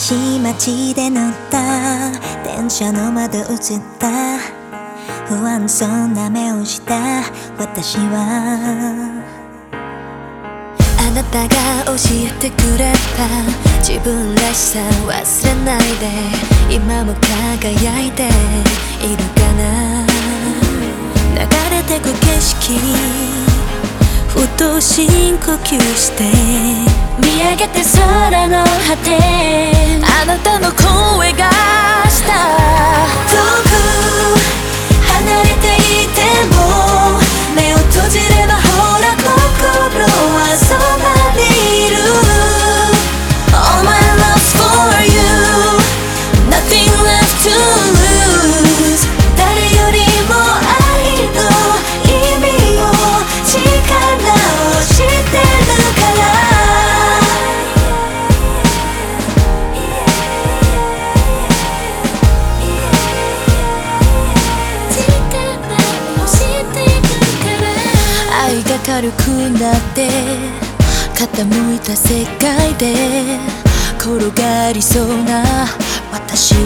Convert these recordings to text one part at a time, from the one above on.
しい街で乗った。電車の窓映った。不安そうな目をした私は。あなたが教えてくれた。自分らしさ忘れないで。今も輝いて。いるかな。流れてく景色。ふと深呼吸して。見上げて空の果て。から愛が軽くなって傾いた世界で転がりそうな私を。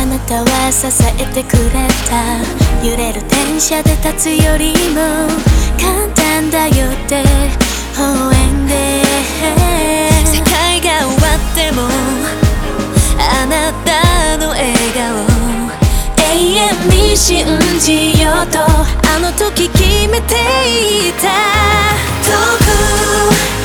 あなたは支えてくれた揺れる電車で立つよりも簡単だよって応援で。世界が終わってもあなたの笑顔永遠に信じようと。の時決めていた。遠く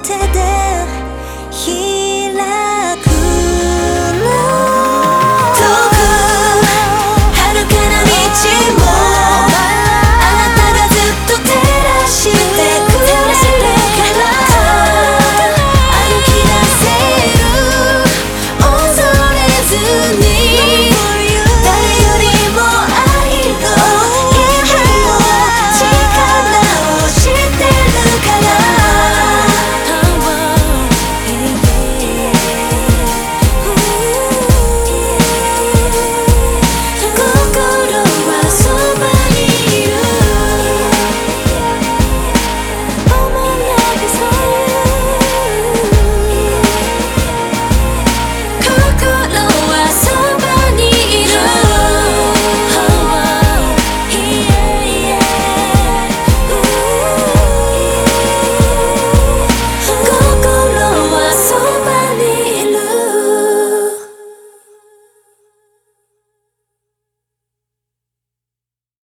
手で